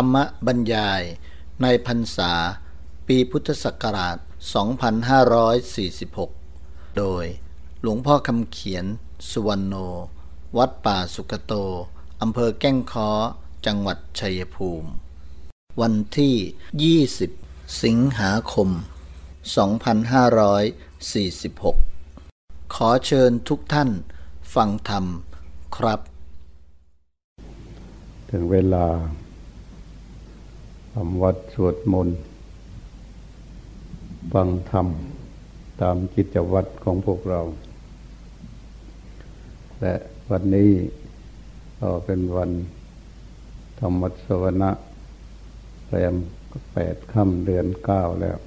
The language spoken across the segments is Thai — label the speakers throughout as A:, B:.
A: รรมบรรยายในพรรษา ปีพุทธศักราช 2546 โดยหลวงพ่อคำเขียน สุวรรณโน วัดป่าสุกโต อำเภอแก้งค้อ จังหวัดชัยภูมิ วันที่ 20 สิงหาคม 2546 ขอเชิญทุกท่านฟังธรรมครับ
B: ถึงเวลา ทำวัดสวดมนต์ฟังธรรม ตามกิจวัตรของพวกเรา และวันนี้ก็เป็นวันธรรมวัสวนะแรมแปดค่ำเดือนเก้าแล้ว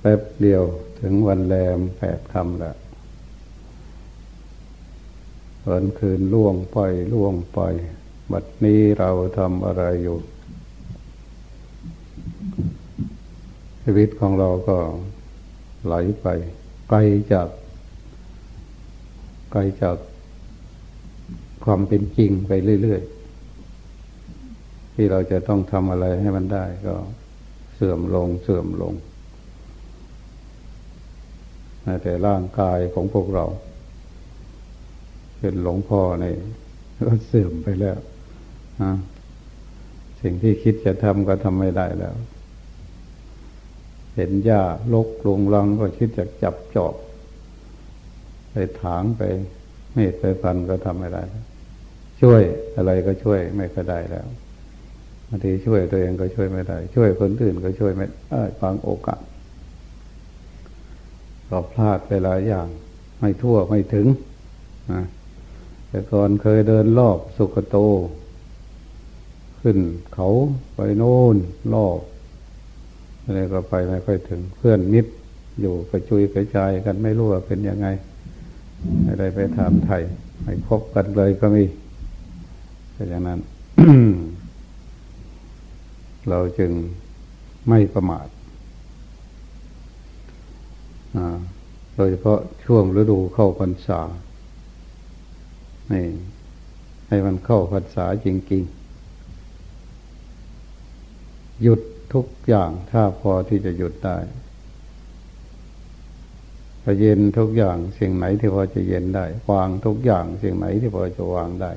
B: แป๊บเดียวถึงวันแรมแปดค่ำแล้ววันคืนล่วงไปล่วงไป บัดนี้เราทำอะไรอยู่ ชีวิตของเราก็ไหลไป ไกลจาก ไกลจากความเป็นจริงไปเรื่อยๆ ที่เราจะต้องทำอะไรให้มันได้ก็เสื่อมลงเสื่อมลงแต่ร่างกายของพวกเรา เป็นหลวงพ่อเนี่ยก็เสื่อมไปแล้วสิ่งที่คิดจะทำก็ทำไม่ได้แล้ว เห็นหญ้าลกลงลังก็คิดจะจับจอบไปถางไปเมตไปพันก็ทำไม่ได้ ช่วยอะไรก็ช่วยไม่ก็ได้แล้วบางทีช่วยตัวเองก็ช่วยไม่ได้ ช่วยคนอื่นก็ช่วยไม่ได้บางโอกาสก็พลาดไปหลายอย่าง ไม่ทั่วไม่ถึงนะแต่ก่อนเคยเดินรอบสุกโต ขึ้นเขาไปโน่นรอบ อะไรก็ไปไม่ค่อยถึงเพื่อนมิตรอยู่กระจุยกระจายกันไม่รู้ว่าเป็นยังไงไม่ได้ไปถามไทยไม่คบกันเลยก็มีเป็นอย่างนั้น เราจึงไม่ประมาทโดยเฉพาะช่วงฤดูเข้าพรรษาให้ให้มันเข้าภาษาจริงๆ หยุด ทุกอย่างถ้าพอที่จะหยุดได้พอเย็นทุกอย่างสิ่งไหนที่พอจะเย็นได้ วางทุกอย่างสิ่งไหนที่พอจะวางได้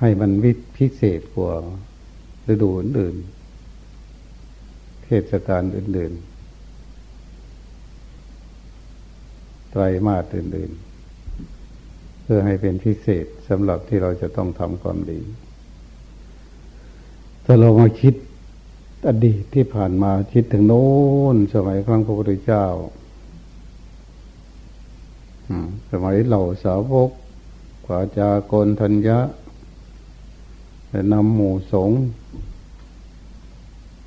B: ให้มันวิพิเศษกว่าฤดูอื่นเทศกาลอื่นๆไตรมาสอื่นๆ เพื่อให้เป็นพิเศษสำหรับที่เราจะต้องทำความดี ถ้าเรามาคิด อดีตที่ผ่านมาคิดถึงโน้นสมัยครั้งพระพุทธเจ้าสมัยเหล่าสาวกกว่าจากรทัญญะแต่นำหมู่สงฆ์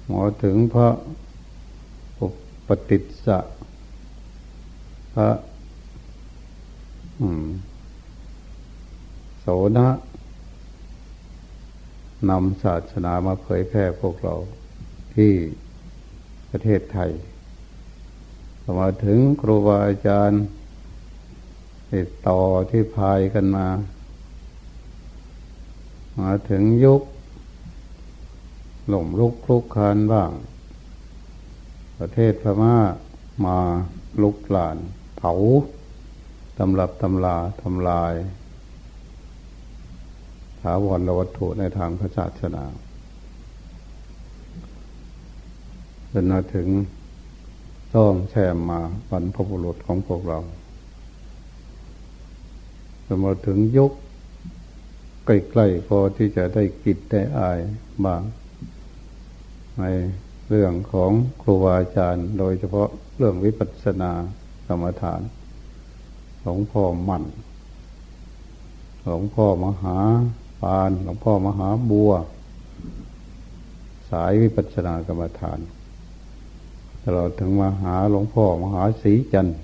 B: หมอถึงพระปฏิจจ์พระโสนะนำศาสนามาเผยแพร่พวกเรา ที่ประเทศไทยมาถึงครูบาอาจารย์ติดต่อที่พายกันมา มาถึงยุคหล่มลุกคลุกคานบ้าง ประเทศพม่ามาลุกหลาน เผาตำรับตำลาทำลายถาวรวัตถุในทางพระศาสนา จนมาถึงต้องแช่มมาบรรพบุรุษของพวกเราจนมาถึงยุคใกล้ๆพอที่จะได้กิจได้อายบางในเรื่องของครูบาอาจารย์ โดยเฉพาะเรื่องวิปัสสนากรรมฐานหลวงพ่อมั่นหลวงพ่อมหาปานหลวงพ่อมหาบัว สายวิปัสสนากรรมฐาน ลอดถึงมาหาหลวงพ่อมหาศรีจันทร์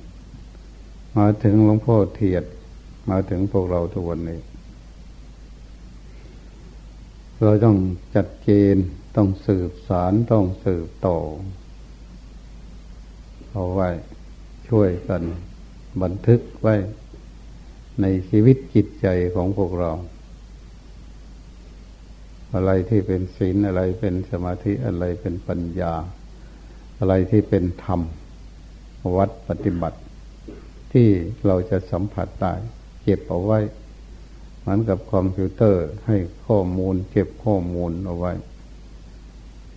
B: มาถึงหลวงพ่อเทียดมาถึงพวกเราทุกวันนี้ เราต้องจัดเกณฑ์ต้องสืบสารต้องสืบต่อเอาไว้ช่วยกันบันทึกไว้ในชีวิตจิตใจของพวกเรา อะไรที่เป็นศีลอะไรเป็นสมาธิอะไรเป็นปัญญา อะไรที่เป็นธรรม วัดปฏิบัติ ที่เราจะสัมผัสได้เก็บเอาไว้เหมือนกับคอมพิวเตอร์ให้ข้อมูลเก็บข้อมูลเอาไว้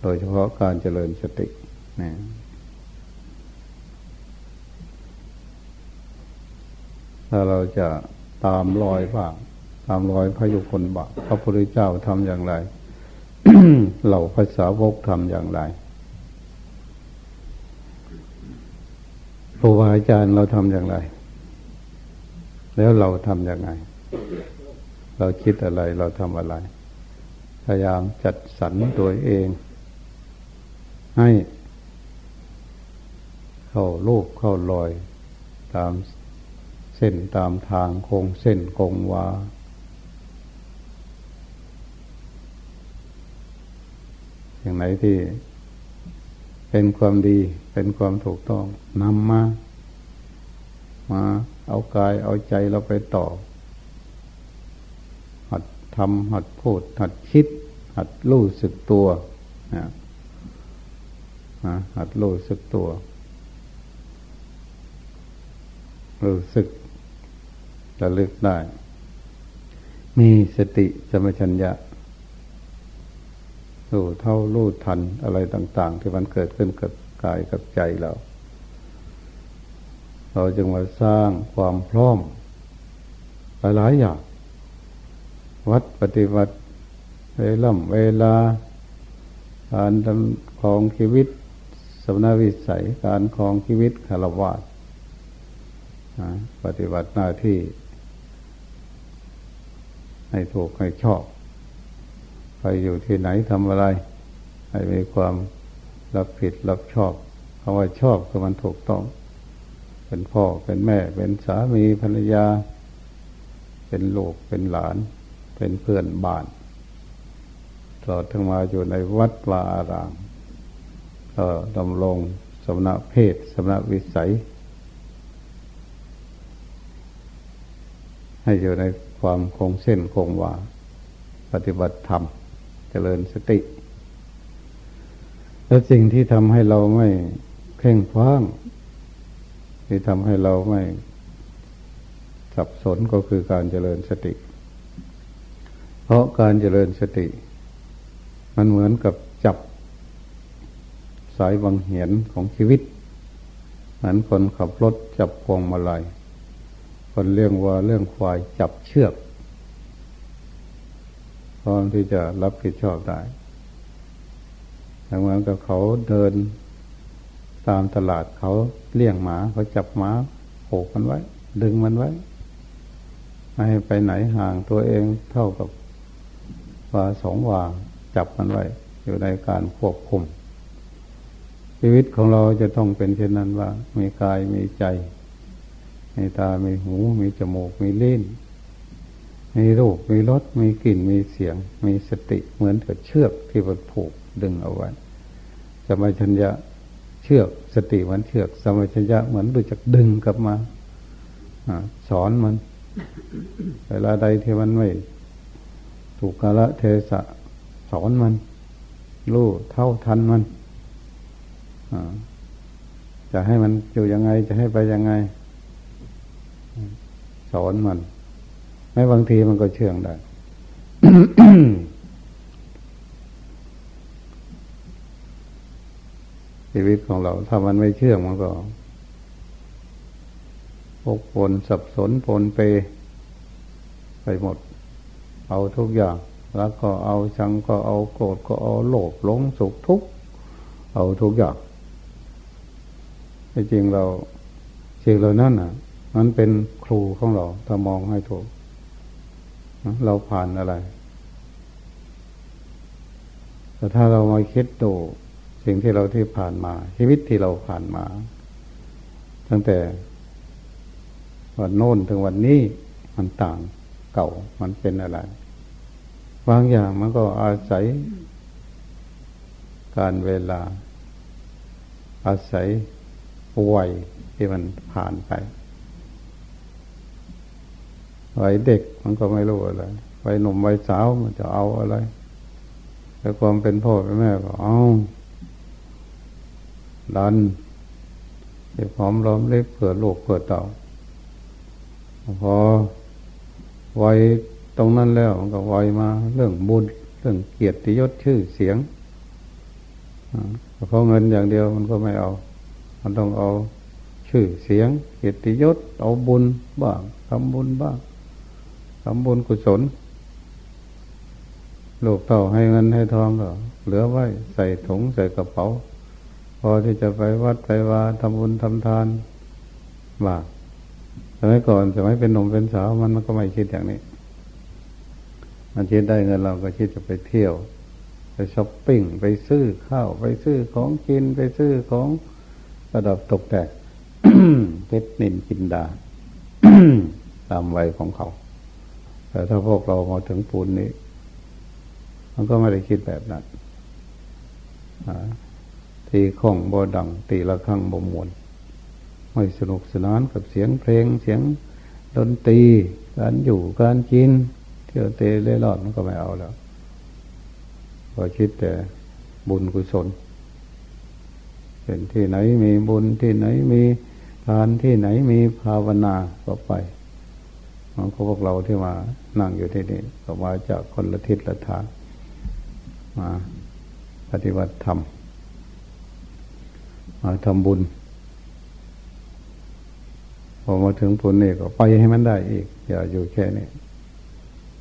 B: โดยเฉพาะการเจริญสตินะถ้าเราจะตามรอยบ้างตามรอยพระยุคนบาพระพุทธเจ้าทำอย่างไร เหล่าภาษาวกทำอย่างไร ครูบาอาจารย์เราทำอย่างไร แล้วเราทำอย่างไรเราคิดอะไรเราทำอะไร พยายามจัดสรรตัวเอง ให้ เข้าลูกเข้าลอย ตามเส้นตามทางคงเส้นคงวาอย่างไหนที่ เป็นความดีเป็นความถูกต้องนำมามาเอากายเอาใจเราไปต่อ หัดทำหัดพูด หัดคิด หัดรู้สึกตัวนะหัดรู้สึกตัวรู้สึกระลึกได้ มีสติสมัชัญญะ รู้เท่ารู้ทันอะไรต่าง ๆ ที่มันเกิดขึ้นกับกายกับใจเรา เราจึงมาสร้างความพร้อมหลายๆอย่าง วัดปฏิบัติเวล่ำเวลา การดำคองชีวิตสมนาวิสัยการคองชีวิตคารวะปฏิบัติหน้าที่ ให้ถูกให้ชอบ ใครอยู่ที่ไหนทำอะไร ให้มีความรับผิดรับชอบคำว่าชอบคือมันถูกต้อง เป็นพ่อเป็นแม่ เป็นสามีภรรยา เป็นลูกเป็นหลาน เป็นเพื่อนบ้านตลอดทั้งมาอยู่ในวัดวาอารามก็ดำรงสมณะเพศสมณะวิสัย ให้อยู่ในความคงเส้นคงวาปฏิบัติธรรม เจริญสติ แล้วสิ่งที่ทำให้เราไม่เข่งคว้าง ที่ทำให้เราไม่สับสนก็คือการเจริญสติ เพราะการเจริญสติ มันเหมือนกับจับสายบังเหียนของชีวิตเหมือนคนขับรถจับพวงมาลัยคนเรื่องว่าเรื่องควายจับเชือก ร้อมที่จะรับผิดชอบได้เหมือนกับเขาเดินตามตลาดเขาเลี้ยงหมาเขาจับหมาโผกมันไว้ ดึงมันไว้ ไม่ให้ไปไหนห่างตัวเองเท่ากับว่าสองวางจับมันไว้ อยู่ในการควบคุม ชีวิตของเราจะต้องเป็นเช่นนั้นว่า มีกายมีใจ มีตา มีหู มีจมูก มีลิ้น มีรูปมีรสมีกลิ่นมีเสียง มีสติเหมือนกับเชือกที่มันผูกดึงเอาไว้สมัชัญญะเชือกสติเหมือนเชือกสมัชัญญะเหมือนรู้จักดึงกลับมาอสอนมัน เวลาใดที่มันไม่ถูกกาละเทศะสอนมันรู้เท่าทันมันจะให้มันอยู่ยังไงจะให้ไปยังไง สอนมัน ม้บางทีมันก็เชื่องได้ชีวิตของเรา ถ้ามันไม่เชื่องมันก็พกปนสับสนปนเปไปหมด เอาทุกอย่าง แล้วก็เอาชังก็เอาโกรธก็เอาโลภหลงสุขทุกข์เอาทุกอย่างจริงเราสิ่งเหล่านั้นอะ มันเป็นครูของเราถ้ามองให้ถูก เราผ่านอะไร แต่ถ้าเรามาคิดดูสิ่งที่เราที่ผ่านมา ชีวิตที่เราผ่านมา ตั้งแต่วันโน้นถึงวันนี้มันต่างเก่ามันเป็นอะไรบางอย่างมันก็อาศัย การเวลา อาศัยวัยที่มันผ่านไป วัยเด็กมันก็ไม่รู้อะไรวัยหนุ่มวัยสาวมันจะเอาอะไร แต่ความเป็นพ่อเป็นแม่ก็เอาดันเก็บหอมล้อมเล็บเผื่อลูกเผื่อเต่าพอไวตรงนั้นแล้วมันก็ไวมาเรื่องบุญเรื่องเกียรติยศชื่อเสียงเพราะเงินอย่างเดียวมันก็ไม่เอา มันต้องเอาชื่อเสียง เกียรติยศเอาบุญบ้างทำบุญบ้างำบุญกุศลลูกเต่าให้เงินให้ทองก็เหลือไว้ใส่ถุงใส่กระเป๋า พอที่จะไปวัดไปวาทำบุญทำทานบ้าสมัยก่อนสมัยเป็นหนุ่มเป็นสาวมันมันก็ไม่คิดอย่างนี้ มันคิดได้เงินเราก็คิดจะไปเที่ยว ไปช้อปปิ้งไปซื้อข้าวไปซื้อของกินไปซื้อของประดับตกแต่งเพชรนินกินดาตามวัยของเขา แต่ถ้าพวกเรามาถึงปูนนี้ มันก็ไม่ได้คิดแบบนั้นทีข้องบ่ดัง ตีละครั้งบ่มวนไม่สนุกสนานกับเสียงเพลงเสียงดนตรีการอยู่การกิน เที่ยวเตะเล่ร่อนมันก็ไม่เอาแล้วพอคิดแต่บุญกุศลเป็นที่ไหนมีบุญที่ไหนมีทานที่ไหนมีภาวนาก็ไป มันก็พวกเราที่มานั่งอยู่ที่นี่ก็มาจากคนละทิศละทางมาปฏิบัติธรรมมาทำบุญพอมาถึงผลนี่ก็ไปให้มันได้อีก อย่าอยู่แค่นี้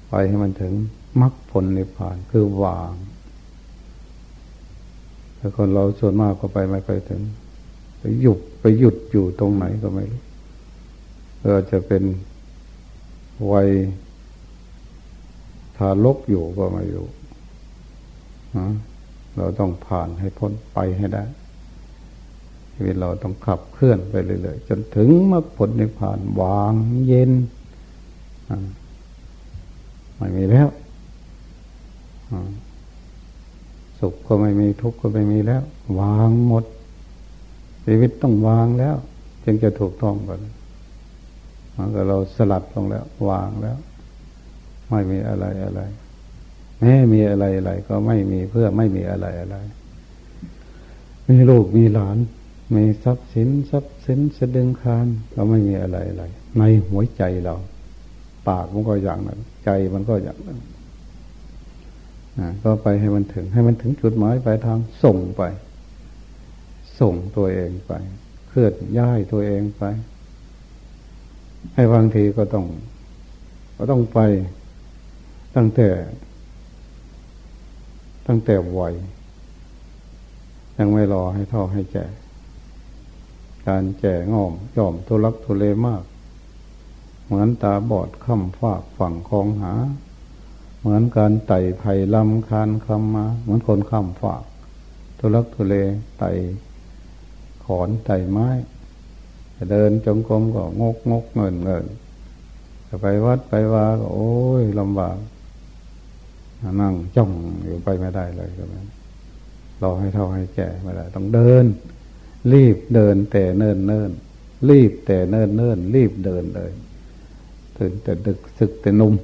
B: ไปให้มันถึงมรรคผลนิพพานคือวางแต่คนเราส่วนมากก็ไปไม่ไปถึงไปหยุดไปหยุดอยู่ตรงไหนก็ไม่รู้เราจะเป็น วัยทารกอยู่ก็ไม่รู้เราต้องผ่านให้พ้นไปให้ได้ชีวิตเราต้องขับเคลื่อนไปเรื่อยๆจนถึงมรรคผลในิพพานวางเย็นไม่มีแล้วสุขก็ไม่มีทุกข์ก็ไม่มีแล้ว วางหมด ชีวิตต้องวางแล้ว จึงจะถูกต้องกัน มันก็เราสลัดลงแล้ว วางแล้ว ไม่มีอะไรอะไรแม้มีอะไรอะไรก็ไม่มีเพื่อไม่มีอะไรอะไร มีลูกมีหลาน มีทรัพย์สินทรัพย์สินสะดึงคานเราไม่มีอะไรอะไร ในหัวใจเรา ปากมันก็อย่างนั้น ใจมันก็อย่างนั้นก็ไปให้มันถึง ให้มันถึงจุดหมายปลายทางส่งไป ส่งตัวเองไป เคลื่อนย้ายตัวเองไป ให้บางทีก็ต้อง ก็ต้องไปตั้งแต่ ตั้งแต่วัยยังไม่รอให้ท่อให้แก่ การแก่งอมยอมทุลักทุเลมาก เหมือนตาบอดค่ำฝากฝั่งคลองหา เหมือนการไต่ไผ่ลำคานคำมา เหมือนคนข้ามฝาก ทุลักทุเลไต่ขอนไต่ไม้ เดินจงกรมก็งกงกเงินเงินจะไปวัดไปวาก็โอ้ยลำบากนั่งจ้องอยู่ไปไม่ได้เลยก็ไม่รอให้เท่าให้แก่ไม่ได้ต้องเดิน รีบเดินแต่เนิ่นเนิ่นรีบแต่เนิ่นเนิ่นรีบเดินเลยถึงแต่ดึกศึกแต่นุ่ม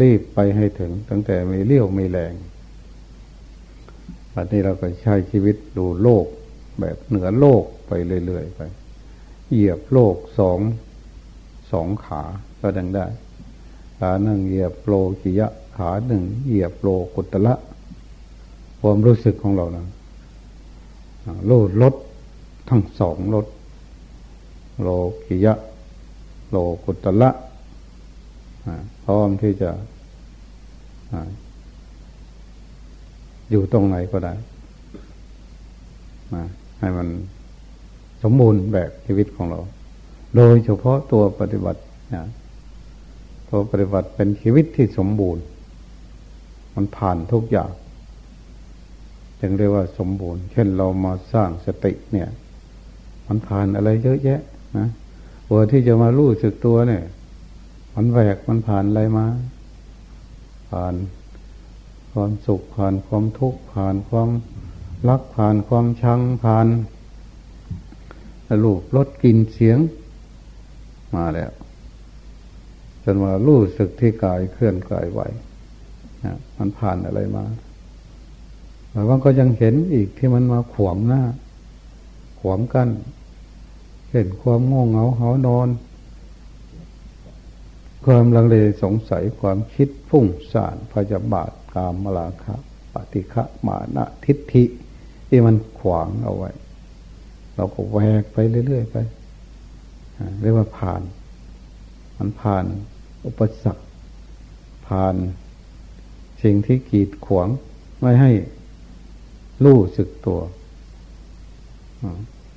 B: รีบไปให้ถึง ตั้งแต่มีเลี้ยวมีแรงวันนี้เราก็ใช้ชีวิตดูโลกแบบเหนือโลก ไปเรื่อยๆไป เหยียบโลกสองสองขาก็ดังได้ขาหนึ่งเหยียบโลกิยะ ขาหนึ่งเหยียบโลกุตละความรู้สึกของเรานะโลดลดทั้งสองลดโลกิยะ โลกุตละพร้อมที่จะอยู่ตรงไหนก็ได้ให้มัน มบูรณ์แบบชีวิตของเรา โดยเฉพาะตัวปฏิบัติตัวปฏิบัติเป็นชีวิตที่สมบูรณ์ มันผ่านทุกอย่างจึงเรียกว่าสมบูรณ์ เช่นเรามาสร้างสติเนี่ย มันผ่านอะไรเยอะแยะนะวัวที่จะมารู้สึกตัวเนี่ย มันแหวกมันผ่านอะไรมา ผ่านความสุขผ่านความทุกข์ผ่านความรักผ่านความชังผ่าน รูปรสกลิ่นเสียง มาแล้วจนมารู้สึกที่กายเคลื่อนกายไหวมันผ่านอะไรมาแต่ว่าก็ยังเห็นอีกที่มันมาขวมหน้า ขวมกันเห็นความง่วงเหงาเหานอน ความลังเลสงสัยความคิดฟุ้งซ่านพยาบาทกามมลาคะปฏิฆะมานะทิฏฐิ ที่มันขวางเอาไว้ เราก็แวกไปเรื่อยๆไปเรียกว่าผ่าน มันผ่าน อุปสรรคผ่าน สิ่งที่กีดขวางไม่ให้รู้สึกตัว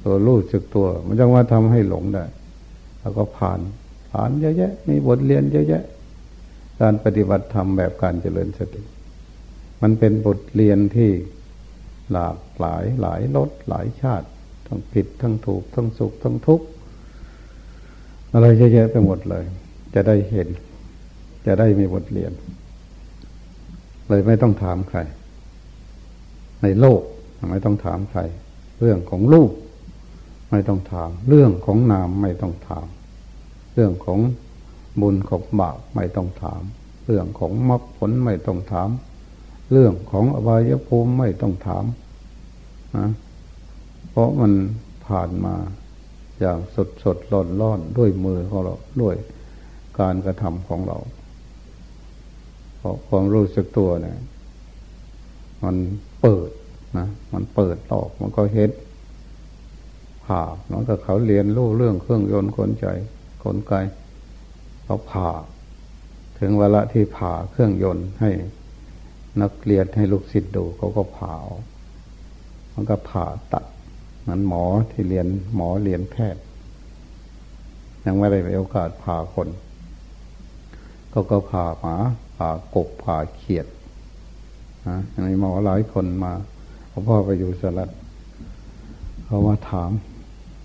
B: ตัวรู้สึกตัว มันจะว่าทำให้หลงได้ แล้วก็ผ่าน ผ่านเยอะแยะ มีบทเรียนเยอะแยะ การปฏิบัติธรรมแบบการเจริญสติ มันเป็นบทเรียนที่หลากหลายหลายรสหลายชาติ ทั้งผิดทั้งถูก ทั้งสุข ทั้งทุกข์อะไรเยอะแยะไปหมดเลย จะได้เห็น จะได้มีบทเรียน เลยไม่ต้องถามใคร ในโลกไม่ต้องถามใคร เรื่องของลูกไม่ต้องถาม เรื่องของนามไม่ต้องถาม เรื่องของบุญของบาปไม่ต้องถาม เรื่องของมรรคผลไม่ต้องถาม เรื่องของอบายภูมิไม่ต้องถามนะ ราะมันผ่านมาอย่างสดสดร้อนร้อนด้วยมือของเราด้วยการกระทำของเราเพราะความรู้สึกตัวเนี่ยมันเปิดนะมันเปิดออกมันก็เห็นผ่านองกับเขาเรียนรู้เรื่องเครื่องยนต์กลใจกลไกเขาผ่า ถึงเวลาที่ผ่าเครื่องยนต์ให้นักเรียนให้ลูกศิษย์ดูเขาก็ผ่ามันก็ผ่าตัด มันหมอที่เรียนหมอเรียนแพทย์ ยังไม่ได้ไปโอกาสผ่าคนก็ก็ผ่าหมาผ่ากบผ่าเขียดนะมีหมอหลายคนมาเขาพ่อไปอยู่สลัดเขามาถาม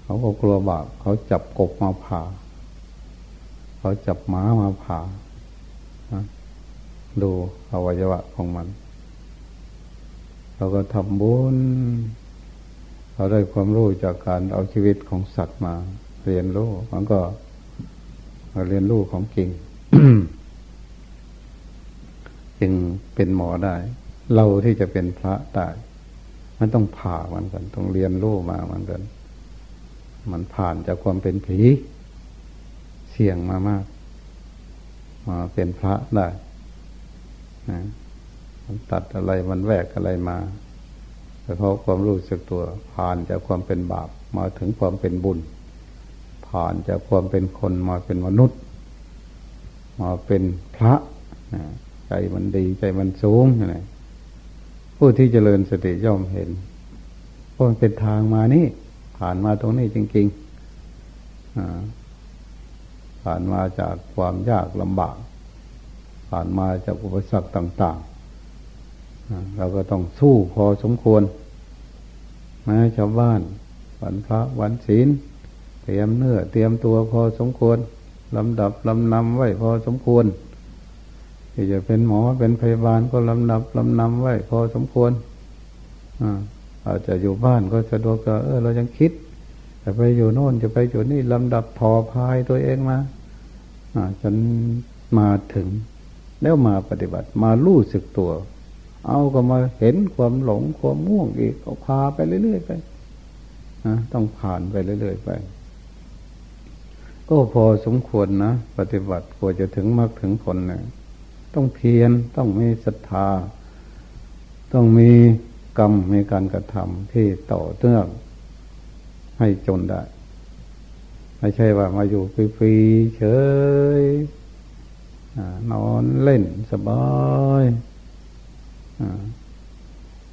B: เขาก็กลัวบาปเขาจับกบมาผ่า เขาจับหมามาผ่าดูอวัยวะของมัน เราก็ทำบุญ เราได้ความรู้จากการเอาชีวิตของสัตว์มาเรียนรู้มันก็เรียนรู้ของจริงจึงเป็นหมอได้ เราที่จะเป็นพระได้มันต้องผ่ามันกัน ต้องเรียนรู้มามันกัน มันผ่านจากความเป็นผี เสี่ยงมามาก มาเป็นพระได้นะมันตัดอะไรมันแวกอะไรมา แต่เพราะความรู้สึกตัว ผ่านจากความเป็นบาปมาถึงความเป็นบุญ ผ่านจากความเป็นคนมาเป็นมนุษย์ มาเป็นพระใจมันดีใจมันสูงอะไรผู้ที่เจริญสติย่อมเห็นเพราะมันเป็นทางมานี่ผ่านมาตรงนี้จริงๆผ่านมาจากความยากลำบาก ผ่านมาจากอุปสรรคต่าง ๆ เราก็ต้องสู้พอสมควรแม้ชาวบ้านวันพระวันศีล เตรียมเนื้อเตรียมตัวพอสมควรลำดับลำนำไว้พอสมควรที่จะเป็นหมอเป็นพยาบาลก็ลำดับลำนำไว้พอสมควรอาจจะอยู่บ้านก็สะดวกก็เออ เรายังคิดจะไปอยู่โน่นจะไปอยู่นี่ลำดับพอพายตัวเองมาจนมาถึง แล้วมาปฏิบัติมาลู่สึกตัว เอาก็มาเห็นความหลงความม่วงอีกก็พาไปเรื่อยๆไปนะต้องผ่านไปเรื่อยๆไป ก็พอสมควรนะปฏิบัติกว่าจะถึงมรรคถึงผลเนี่ยต้องเพียรต้องมีศรัทธา ต้องมีกรรมมีการกระทำที่ต่อเนื่องให้จนได้ ไม่ใช่ว่ามาอยู่ฟรีๆเฉยนอนเล่นสบาย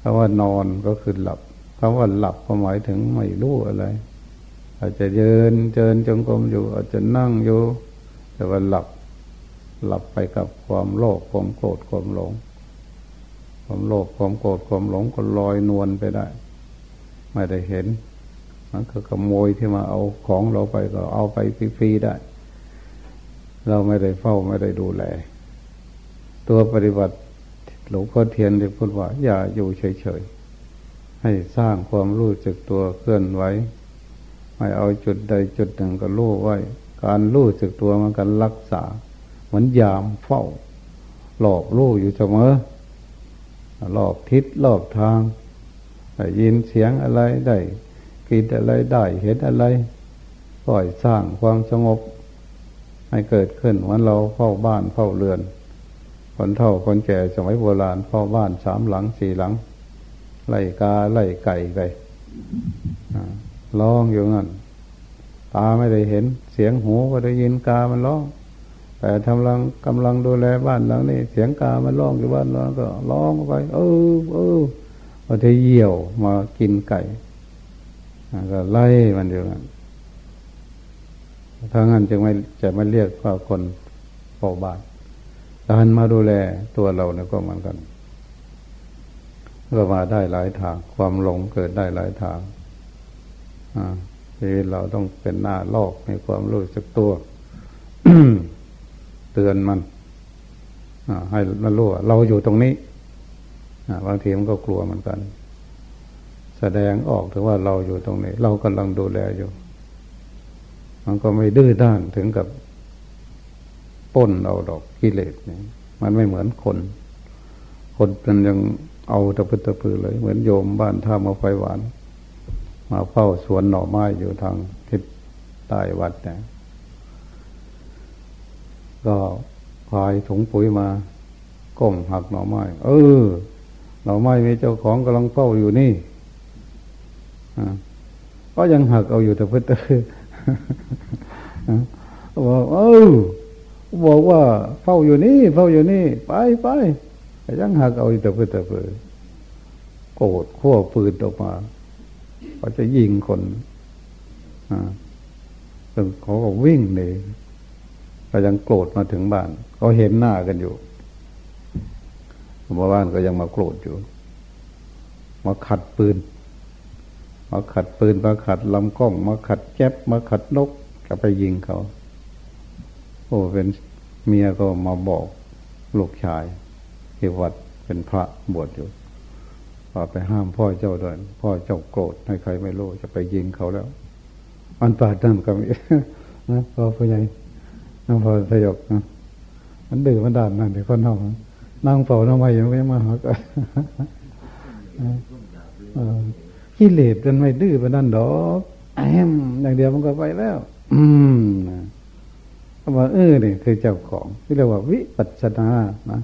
B: คำว่านอนก็คือหลับคำว่าหลับก็หมายถึงไม่รู้อะไร อาจจะเดินเจินจงกรมอยู่ อาจจะนั่งอยู่ แต่ว่าหลับ หลับไปกับความโลภความโกรธความหลง ความโลภความโกรธความหลงก็ลอยนวลไปได้ ไม่ได้เห็นมันก็ขโมยที่มาเอาของเราไปก็เอาไปฟรีๆได้ เราไม่ได้เฝ้าไม่ได้ดูแล ตัวปฏิบัติ หลวงพ่อเทียนได้พูดว่า อย่าอยู่เฉยๆ ให้สร้างความรู้จักตัวเคลื่อนไหวไม่เอาจุดใดจุดหนึ่งก็รู้ไว้ การรู้จักตัวมันกันรักษา เหมือนยามเฝ้ารอบรู้อยู่เสมอรอบทิศรอบทางได้ยินเสียงอะไรได้กินอะไรได้เห็นอะไรปล่อยสร้างความสงบ ให้เกิดขึ้นวันเราเฝ้าบ้านเฝ้าเรือน คนเฒ่าคนแก่สมัยโบราณเฝ้าบ้านสามหลังสี่หลัง ไล่กาไล่ไก่ไปร้องอยู่งั้นตาไม่ได้เห็น เสียงหูก็ได้ยินกามันร้องแต่ทำลังกำลังดูแลบ้านหลังนี้เสียงกามันร้องอยู่บ้านเราก็ร้องไป เออเออพอที่เหี่ยวมากินไก่ก็ไล่มันอยู่งั้นถ้างั้นจึงไม่จะไม่เรียกว่าคนเฝ้าบ้าน การมาดูแลตัวเราเนี่ยก็เหมือนกันก็มาได้หลายทาง ความหลงเกิดได้หลายทางชีวิตเราต้องเป็นหน้าลอกมีความรู้สึกตัวเตือนมันให้มันรู้เราอยู่ตรงนี้บางทีมันก็กลัวเหมือนกัน แสดงออกถึงว่าเราอยู่ตรงนี้ เรากำลังดูแลอยู่ มันก็ไม่ดื้อด้านถึงกับ ป้นเอาดอกกิเลสเนี่ยมันไม่เหมือนคน คนมันยังเอาตะพื้ตะพือเลย เหมือนโยมบ้านท่ามาไฟหวาน มาเฝ้าสวนหน่อไม้อยู่ทางทิศใต้วัดเนี่ยก็พายถุงปุ๋ยมาก้มหักหน่อไม้ เออ หน่อไม้มีเจ้าของกำลังเฝ้าอยู่นี่ก็ยังหักเอาอยู่แต่เพื่อบอกเออ บอกว่าเฝ้าอยู่นี่เฝ้าอยู่นี่ ไปไปยังหักเอาแต่เพื่อแต่เพื่อโกรธขั้วปืนออกมาเขาจะยิงคนอ่าเขาก็วิ่งหนีก็ยังโกรธมาถึงบ้านเขาเห็นหน้ากันอยู่มาบ้านก็ยังมาโกรธอยู่ มาขัดปืน มาขัดปืนมาขัดลำกล้อง มาขัดแจ๊บมาขัดนกก็ไปยิงเขา โอ้เป็นเมียก็มาบอกลูกชายที่วัดเป็นพระบวชอยู่ว่าไปห้ามพ่อเจ้าด้วยพ่อเจ้าโกรธให้ใครไม่รู้จะไปยิงเขาแล้ว อันปาดนั่นก็มีนะพอผู้ใหญ่นั่งพอสยบนะมันดื้อมันด่านนั่นเดี๋ยวคนเท่านั่งเฝ้าทำไมยังไม่มาหากันกิเลสมันไม่ดื้อไปนั่นดอกแอมอย่างเดียวมันก็ไปแล้ว อืม ว่าเออเนี่ยคือเจ้าของ ที่เรียกว่าวิปัสนานะ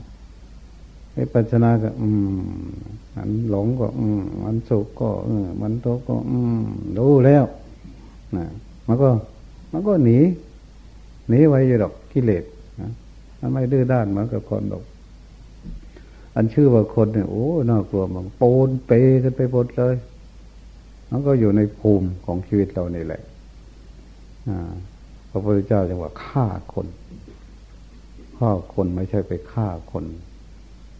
B: วิปัสนาก็ อืมมันหลงก็ อืมมันสุขก็เออมันทุกข์ก็ อืมรู้แล้วนะมันก็ มันก็หนีหนีไว้อยู่ดอกกิเลสนะมันไม่ดื้อด้านเหมือนกับคนดอก อันชื่อว่าคนเนี่ยโอ้น่ากลัวมันโปนเปกันไปหมดเลยมันก็อยู่ในภูมิของชีวิตเรานี่แหละ อ่า พระพุทธเจ้าจึงว่าฆ่าคนฆ่าคนไม่ใช่ไปฆ่าคน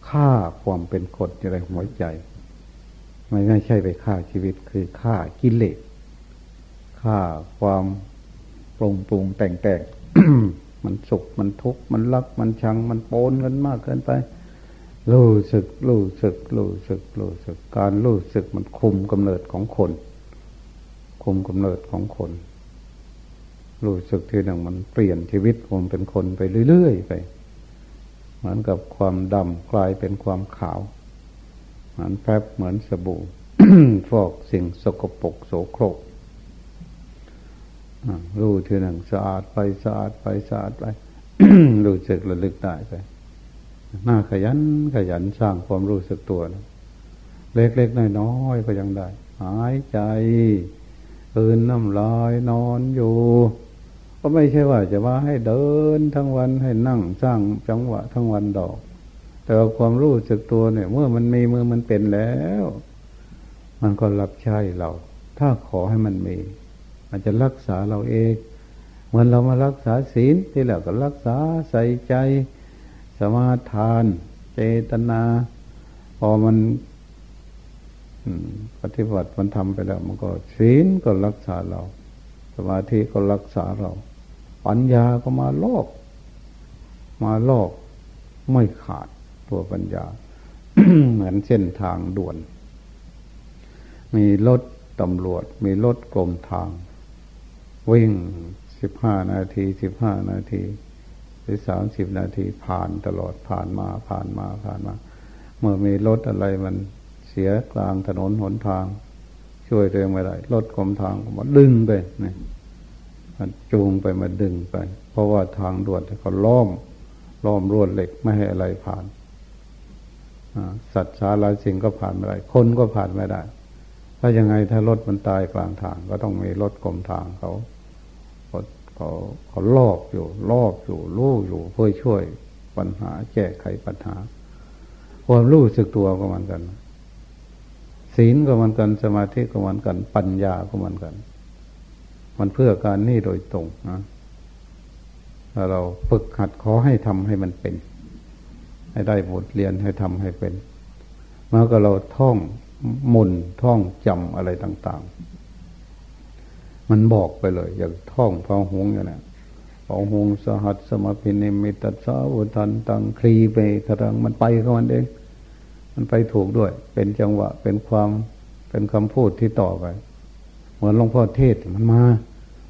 B: ฆ่าความเป็นคนอยู่ในหัวใจ ไม่ไม่ใช่ไปฆ่าชีวิตคือฆ่ากิเลสฆ่าความปรุงปรุงแต่งแต่งมันสุขมันทุกข์มันรักมันชังมันโปนกันมากเกินไปรู้สึกรู้สึกรู้สึกรู้สึก การรู้สึกมันคุมกำเนิดของคน คุมกำเนิดของคน รู้สึกทีหนึ่งมันเปลี่ยนชีวิตผมเป็นคนไปเรื่อยๆไป เหมือนกับความดำกลายเป็นความขาว เหมือนแป๊บเหมือนสบู่ฟอกสิ่งสกปรกโสโครกรู้ทีหนึ่งสะอาดไปสะอาดไปสะอาดไปรู้สึกระลึกได้ไปหน้าขยันขยันสร้างความรู้สึกตัวนะเล็กๆน้อยๆก็ยังได้ หายใจเอินน้ำลายนอนอยู่ ก็ไม่ใช่ว่าจะว่าให้เดินทั้งวันให้นั่งสร้างจังหวะทั้งวันดอก แต่ความรู้สึกตัวเนี่ย เมื่อมันมีมือมันเป็นแล้ว มันก็รับใช้เรา ถ้าขอให้มันมี มันจะรักษาเราเองเหมือนเรามารักษาศีลที่แล้วก็รักษาใส่ใจ สมาทาน เจตนา พอมันปฏิบัติมันทำไปแล้ว มันก็ศีลก็รักษาเรา สมาธิก็รักษาเรา ญญาก็มาลอก มาลอกไม่ขาดตัวปัญญา เหมือนเส้นทางด่วน มีรถตำรวจ มีรถกรมทาง วิ่งสิบห้านาทีสิบห้านาทีไปรือสามสิบนาทีผ่านตลอดผ่านมาผ่านมาผ่านมา เมื่อมีรถอะไรมันเสียกลางถนนหนทาง ช่วยตัวเองไม่ได้รถกรมทางก็มาดึงไปนี่ มันจูงไปมาดึงไป เพราะว่าทางด่วนเขาล้อมล้อมรวดเหล็กไม่ให้อะไรผ่านสัตว์สาราสิ่งก็ผ่านไม่ได้ คนก็ผ่านไม่ได้ ถ้ายังไงถ้ารถมันตายกลางทาง ก็ต้องมีรถกรมทางเขาเขาเขาเขาลอบอยู่ลอบอยู่ลู่อยู่เพื่อช่วยปัญหาแก้ไขปัญหา ความรู้สึกตัวก็เหมือนกัน ศีลก็เหมือนกันสมาธิก็เหมือนกัน ปัญญาก็เหมือนกัน มันเพื่อการนี่โดยตรงนะถ้าเราฝึกหัดขอให้ทำให้มันเป็น ให้ได้บทเรียนให้ทำให้เป็นเมื่อก็เราท่องมุนท่องจำอะไรต่าง ๆ มันบอกไปเลย อย่างท่องพระหงอย่างนี้พระหงสหัสสมพินิมิตัสสาวุทันตังครีไปทรังมันไปของมันเอง มันไปถูกด้วย เป็นจังหวะเป็นความเป็นคำพูดที่ต่อไป เหมือนหลวงพ่อเทศมันมา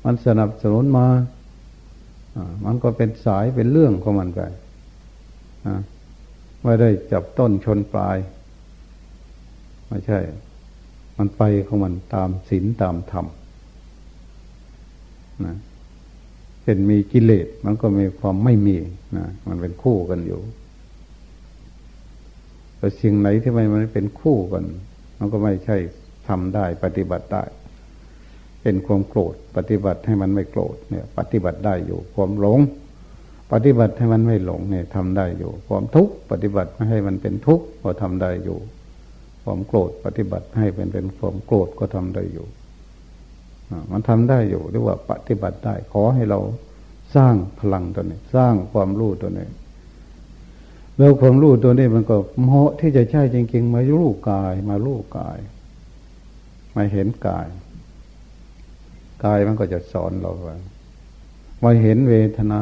B: มันสนับสนุนมามันก็เป็นสายเป็นเรื่องของมันไปไม่ได้จับต้นชนปลาย ไม่ใช่ มันไปของมันตามศีลตามธรรมนะเป็นมีกิเลสมันก็มีความไม่มีนะมันเป็นคู่กันอยู่แต่สิ่งไหนที่มันมันเป็นคู่กัน มันก็ไม่ใช่ทำได้ปฏิบัติได้ เป็นความโกรธ ปฏิบัติให้มันไม่โกรธเนี่ย ปฏิบัติได้อยู่ความหลง ปฏิบัติให้มันไม่หลงเนี่ยทำได้อยู่ ความทุกข์ปฏิบัติไม่ให้มันเป็นทุกข์ก็ทำได้อยู่ ความโกรธปฏิบัติให้เป็นเป็นความโกรธก็ทำได้อยู่มันทำได้อยู่เรียกว่าปฏิบัติได้ ขอให้เราสร้างพลังตัวนี้ สร้างความรู้ตัวนี้แล้วความรู้ตัวนี้มันก็เหมาะที่จะใช่จริงๆ มาลูกกาย มาลูกกาย มาเห็นกาย กายมันก็จะสอนเราว่ามาเห็นเวทนา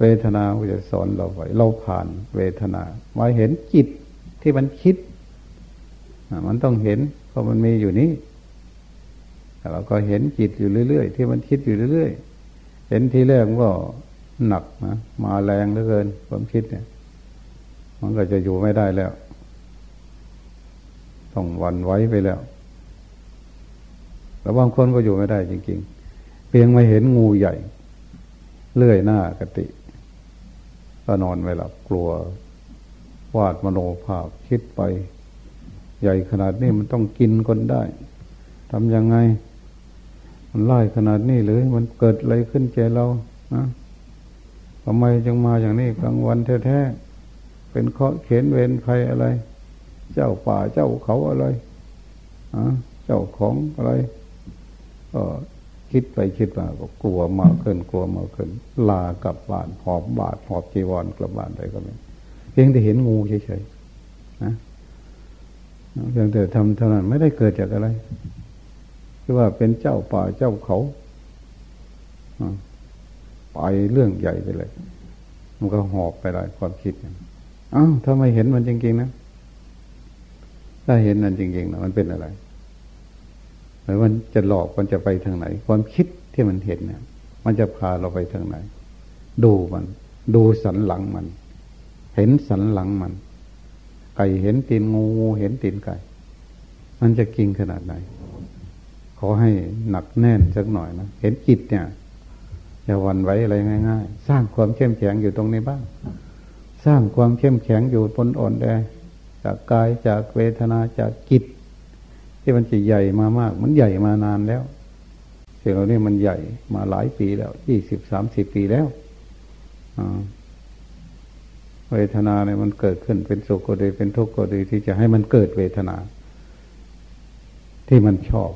B: เวทนาก็จะสอนเราไว้เราผ่านเวทนามาเห็นจิตที่มันคิดมันต้องเห็นเพราะมันมีอยู่นี่เราก็เห็นจิตอยู่เรื่อยๆ ที่มันคิดอยู่เรื่อยๆ เห็นทีแรกก็หนักนะมาแรงเหลือเกินความคิดเนี่ย มันก็จะอยู่ไม่ได้แล้ว ต้องวันไว้ไปแล้ว แต่บางคนก็อยู่ไม่ได้จริง ๆ เพียงมาเห็นงูใหญ่ เลื่อยหน้ากติ ก็นอนไม่หลับกลัว วาดมโนภาพคิดไป ใหญ่ขนาดนี้มันต้องกินคนได้ทำยังไง มันไล่ขนาดนี้หรือมันเกิดอะไรขึ้นใจเรานะทำไมจึงมาอย่างนี้กลางวันแท้ๆเป็นเคาะเข็นเวรใครอะไร เจ้าป่าเจ้าเขาอะไรอะเจ้าของอะไร ก็คิดไปคิดมาก็กลัวมากขึ้นกลัวมากขึ้น ลากลับบ้านหอบบาดหอบจีวรกลับบ้านได้ก็ไม่เพียงแต่เห็นงูเฉยๆนะเพียงแต่ทำเท่านั้นไม่ได้เกิดจากอะไรคือว่าเป็นเจ้าป่าเจ้าเขาไปเรื่องใหญ่ไปเลย มันก็หอบไปได้ความคิดอ้าวถ้าไม่เห็นมันจริงๆนะถ้าเห็นมันจริงๆนะมันเป็นอะไร หรือมันจะหลอกมันจะไปทางไหน ความคิดที่มันเห็นเนี่ยมันจะพาเราไปทางไหน ดูมัน ดูสันหลังมัน เห็นสันหลังมัน ไก่เห็นตีนงูเห็นตีนไก่ มันจะกินขนาดไหน ขอให้หนักแน่นสักหน่อยนะเห็นจิตเนี่ยอย่าวันไว้อะไรง่าย ๆ สร้างความเข้มแข็งอยู่ตรงนี้บ้าง สร้างความเข้มแข็งอยู่บนอ่อนแอจากกายจากเวทนาจากจิต ที่มันจะใหญ่มามาก มันใหญ่มานานแล้วสิ่งเหล่านี้มันใหญ่มาหลายปีแล้วยี่สิบสามสิบปีแล้วเวทนาเนี่ยมันเกิดขึ้นเป็นสุขก็ดีเป็นทุกข์ก็ดีที่จะให้มันเกิดเวทนา ที่มันชอบ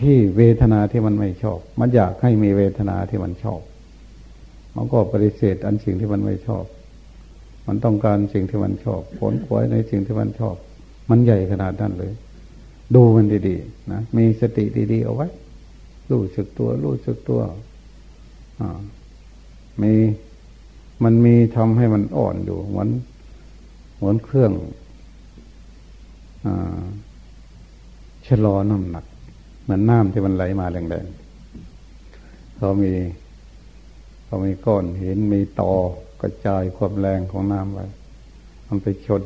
B: ที่เวทนาที่มันไม่ชอบ มันอยากให้มีเวทนาที่มันชอบ มันก็ปฏิเสธอันสิ่งที่มันไม่ชอบ มันต้องการสิ่งที่มันชอบผลควยในสิ่งที่มันชอบ มันใหญ่ขนาดนั้นเลย ดูมันดีๆนะมีสติดีๆเอาไว้ รู้สึกตัว รู้สึกตัวอ่ามีมันมีทำให้มันอ่อนอยู่เหมือนเหมือนเครื่องอชะลอน้ำหนัก เหมือนน้ำที่มันไหลมาแรงๆเขามีเขามีก้อนเห็นมีตอกระจายความแรงของน้ำไปมันไปชน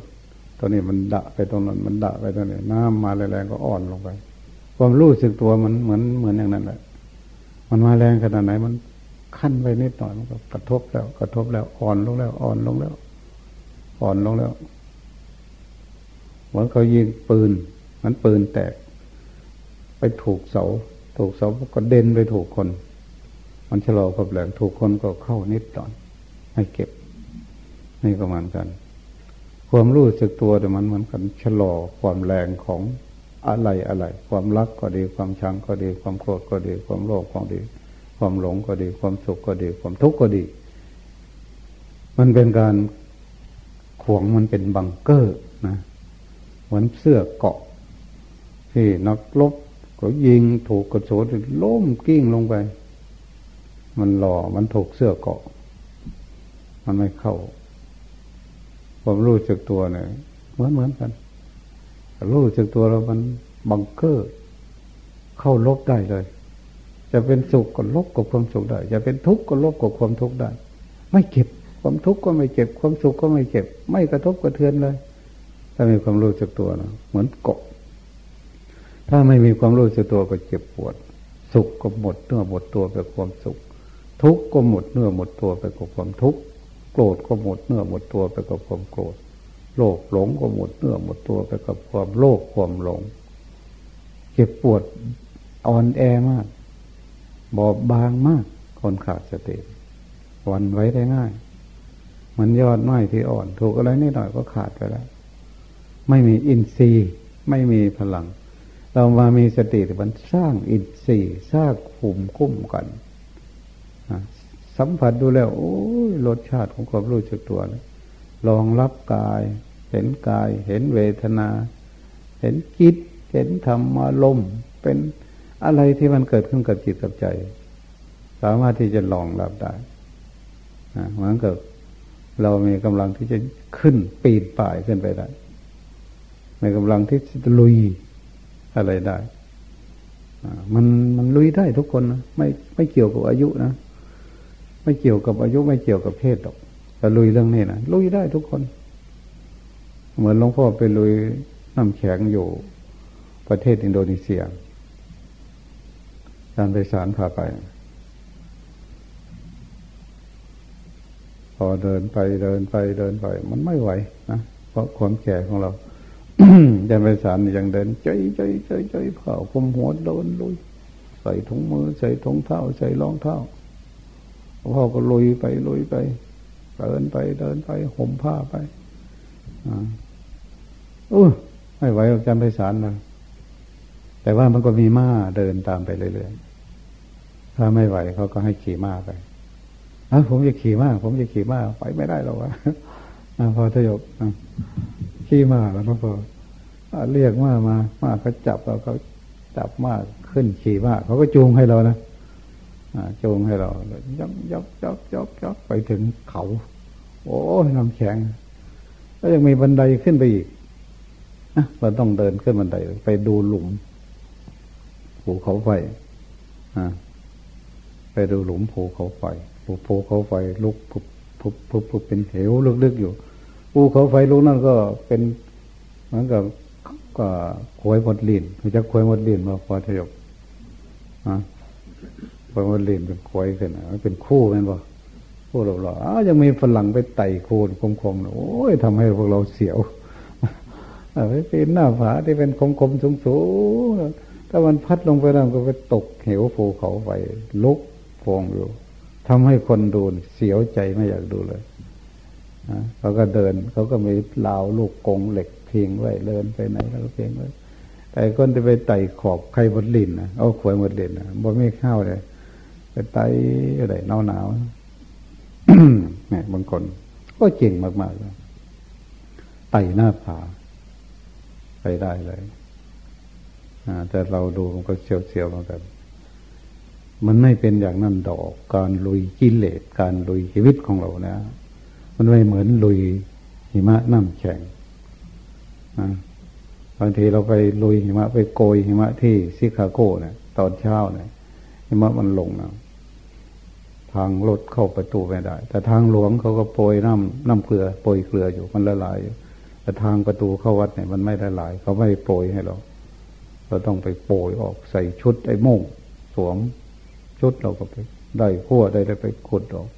B: ตัวนี้มันดะไปตรงนั้นมันดะไปตรงนี้น้ำมาแรงๆก็อ่อนลงไป ความรู้สึกตัวมันเหมือนเหมือนอย่างนั้นแหละ มันมาแรงขนาดไหนมันขั้นไปนิดหน่อยมันก็กระทบแล้ว กระทบแล้วอ่อนลงแล้ว อ่อนลงแล้ว อ่อนลงแล้วเหมือนเขายิงปืน มันปืนแตก ไปถูกเสา ถูกเสาก็เด่นไปถูกคน มันชะลอความแรงถูกคนก็เข้านิดหน่อยให้เก็บนี่ก็เหมือนกัน ความรู้สึกตัวแต่มันเหมือนกันชะลอความแรงของอะไรอะไร ความรักก็ดี ความชังก็ดี ความโกรธก็ดี ความโลภก็ดี ความหลงก็ดี ความสุขก็ดี ความทุกข์ก็ดี มันเป็นการขวงมันเป็นบังเกอร์นะเหมือนเสื้อเกาะ ที่นักลบก็ยิงถูกกระสุนล้มกิ้งลงไป มันหล่อมันถูกเสื้อเกาะ มันไม่เข้า ความรู้จักตัวเนี่ยเหมือนเหมือนกันรู้จักตัวเรามันบังเกอร์เข้าลบได้เลย จะเป็นสุขก็ลบกับความสุขได้ จะเป็นทุกข์ก็ลบกับความทุกข์ได้ ไม่เก็บความทุกข์ก็ไม่เก็บ ความสุขก็ไม่เก็บ ไม่กระทบกระเทือนเลย ถ้ามีความรู้จักตัวนะเหมือนเกาะถ้าไม่มีความรู้จักตัวก็เจ็บปวด สุขก็หมดเนื้อหมดตัวไปความสุข ทุกข์ก็หมดเนื้อหมดตัวไปกับความทุกข์ โกรธก็หมดเนื้อหมดตัวไปกับความโกรธ โลภหลงก็หมดเนื้อหมดตัวไปกับความโลภความหลง เจ็บปวดอ่อนแอมาก บอบบางมาก คนขาดสติวันไว้ได้ง่าย มันยอดไม้ที่อ่อน ถูกอะไรนิดหน่อยก็ขาดไปแล้ว ไม่มีอินทรีย์ไม่มีพลัง เรามามีสติมันสร้างอินทรีย์สร้างภูมิคุ้มกัน สัมผัสดูแล้ว โอ้ยรสชาติของความรู้สึกตัวนะลองรับกาย เห็นกาย เห็นเวทนา เห็นจิต เห็นธรรมารมเป็นอะไรที่มันเกิดขึ้นกับจิตกับใจ สามารถที่จะลองรับได้เหมือนกับเรามีกำลังที่จะขึ้นปีนป่ายขึ้นไปได้มีกำลังที่จะลุยอะไรได้มันมันลุยได้ทุกคนนะไม่ไม่เกี่ยวกับอายุนะ ไม่เกี่ยวกับอายุไม่เกี่ยวกับเพศหรอกแต่ลุยเรื่องนี้นะลุยได้ทุกคน เหมือนหลวงพ่อไปลุยน้ำแข็งอยู่ประเทศอินโดนีเซียการไปสารพาไป พอเดินไปเดินไปเดินไป มันไม่ไหวนะเพราะความแก่ของเราจะไปสารยังเดินใจใจใจใจเผาคุมหัวโดนลุยใส่ถุงมือใส่ถุงเท้าใส่รองเท้า พ่อก็ลุยไปลุยไปเดินไปเดินไปห่มผ้าไปอ่าอู้ไม่ไหวจำไปสารนะแต่ว่ามันก็มีม้าเดินตามไปเรื่อยๆถ้าไม่ไหวเขาก็ให้ขี่ม้าไปอะผมจะขี่ม้าผมจะขี่ม้าไปไม่ได้หรอกวะพอทยกขี่ม้าแล้วพอเรียกม้ามาม้าเขาจับเราเขาจับม้าขึ้นขี่ม้าเขาก็จูงให้เรานะ จูงให้เรายับยับยับยับยับไปถึงเขา โอ้ยน้ำแข็ง แล้วยังมีบันไดขึ้นไปอีกเราต้องเดินขึ้นบันไดไปดูหลุมภูเขาไฟไปดูหลุมภูเขาไฟภูเขาไฟลุกพุบพุบพุบพุบเป็นเหวลึกๆอยู่ภูเขาไฟลุกนั่นก็เป็นเหมือนกับก็ควยหมดลินมันจะควยหมดลินมาพอทยกอ่า พอมันเล่นเป็นควยขึ้นมันเป็นคู่แม่นบ่พวกเราเราอ้ายังมีฝรั่งไปไต่โคนคมๆโอ้ยทำให้พวกเราเสียวไปปีนหน้าผาที่เป็นคมๆสูงๆถ้ามันพัดลงไปแล้วก็ไปตกเหวภูเขาไปลุกพองอยู่ทำให้คนดูเสียวใจไม่อยากดูเลยเขาก็เดินเขาก็มีลาวลูกกงเหล็กเพียงไว้เดินไปไหนแล้วก็เพียงไว้แต่คนที่ไปไต่ขอบใครบดลินนะเอาขวยหมดลินนะบ่ไม่เข้าเลย ไปไต่อะไรหนาวหนาวเนี่ยบางคน ก็เก่งมากๆเลยไต่หน้าผาไปได้เลยแต่เราดูมันก็เสียวๆเหมือนกัน มันไม่เป็นอย่างนั้นดอกการลุยกิเลสการลุยชีวิตของเรานะ มันไม่เหมือนลุยหิมะน้ำแข็งบางทีเราไปลุยหิมะไปโกยหิมะที่ซิคาโกเนี่ยตอนเช้าเนี่ยหิมะมันลงนะ ทางรถเข้าประตูไม่ได้ แต่ทางหลวงเขาก็โปรยน้ำน้ำเกลือโปรยเกลืออยู่มันละลายอยู่แต่ทางประตูเข้าวัดเนี่ยมันไม่ละลาย เขาไม่โปรยให้เราเราต้องไปโปรยออกใส่ชุดไอ้โม่งสวมชุดเราก็ไป ได้ขั้วได้ได้ไปขุดออก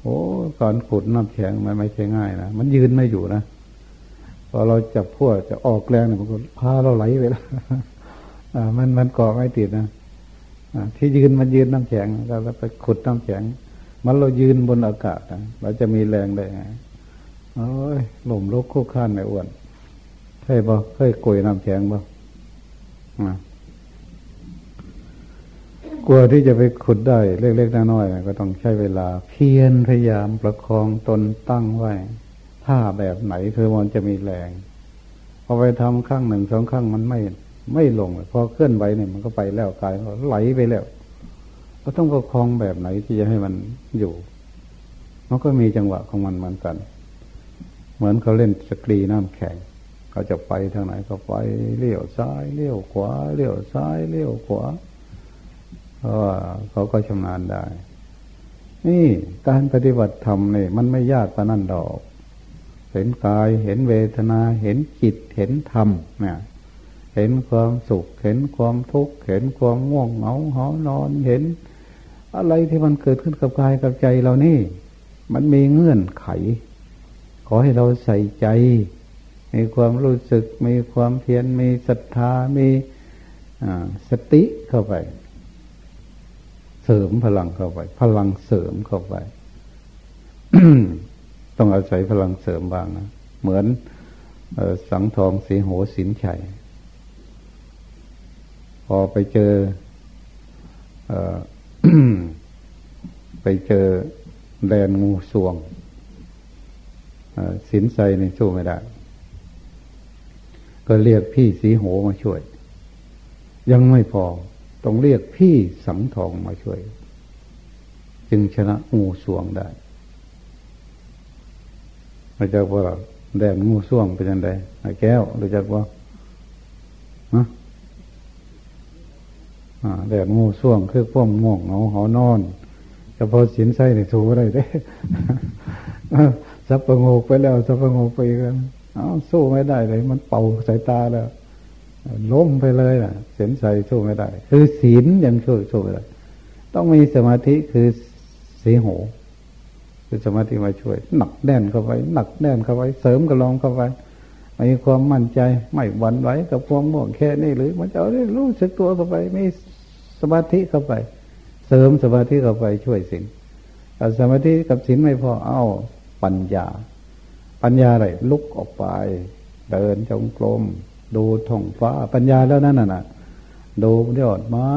B: โอ้การขุดน้ำแข็งมันไม่ใช่ง่ายนะมันยืนไม่อยู่นะพอเราจับขั้วจะออกแรงเนี่ยมันก็พาเราไหลไปแล้วอ่ามันมันเกาะไม่ติดนะ ที่ยืนมันยืนน้ำแข็งเราไปขุดน้ำแข็ง มันเรายืนบนอากาศเราจะมีแรงได้ไงโอ้ยหล่มลุกคู่ข้านไม่อ้วนใช่บ่เคยกุยน้ำแข็งบ่กลัวที่จะไปขุดได้เล็กๆน้อยๆก็ต้องใช้เวลา เพียรพยายามประคองตนตั้งไว้ท่าแบบไหนเธอมันจะมีแรงพอไปทำข้างหนึ่งสองข้างมันไม่ ไม่ลงเลยพอเคลื่อนไหวเนี่ยมันก็ไปแล้วกายไหลไปแล้ว ก็ต้องประคองแบบไหนที่จะให้มันอยู่ มันก็มีจังหวะของมันเหมือนกัน เหมือนเขาเล่นสกรีน้ำแข็งเขาจะไปทางไหนก็ไปเลี้ยวซ้ายเลี้ยวขวาเลี้ยวซ้ายเลี้ยวขวาเพราะว่าเขาก็ชำนาญได้ นี่การปฏิบัติธรรมเนี่ยมันไม่ยากปานนั่นดอก เห็นกายเห็นเวทนาเห็นจิตเห็นธรรมเนี่ย เห็นความสุข เห็นความทุกข์ เห็นความง่วงเหงาหอนอน เห็น อะไรที่มันเกิดขึ้นกับกายกับใจเรานี่ มันมีเงื่อนไข ขอให้เราใส่ใจ มีความรู้สึก มีความเพียร มีศรัทธา มีสติเข้าไป เสริมพลังเข้าไป พลังเสริมเข้าไปต้องอาศัยพลังเสริมบ้างนะ เหมือนสังทองสีโหสินชัย พอไปเจออไปเจอแดนงูสวงสินใจในสู้ไม่ได้ ก็เรียกพี่สีโหมาช่วย ยังไม่พอ ต้องเรียกพี่สังทองมาช่วย จึงชนะงูสวงได้รู้จักว่าแดนงูสวงเป็นยังไงแก้วรู้จักว่าฮะ แดดงูส่วงคือพ่วงง่วงเหงาหอนอนเฉพาะสินไส้ในถูอะไรได้สับประงกไปแล้วสับประงกไปกันเอาสู้ไม่ได้เลย มันเป่าสายตาแล้วล้มไปเลยอะสินใส่สู้ไม่ได้ คือศีลยังช่วยช่วยได้ต้องมีสมาธิคือสีโหคือสมาธิมาช่วย หนักแน่นเข้าไปหนักแน่นเข้าไปเสริมกระลองเข้าไปมีความมั่นใจไม่หวั่นไหวกับความม่วงแค่นี้หรือ มันจะได้รู้สึกตัวเข้าไป มี มาธิเข้าไป เสริมสมาธิเข้าไปช่วยสินสมาธิกับสินไม่พอเอาปัญญา ปัญญาอะไรลุกออกไป เดินจงกรมดูท้องฟ้าปัญญาแล้วนั่นน่ะดูยอดไม้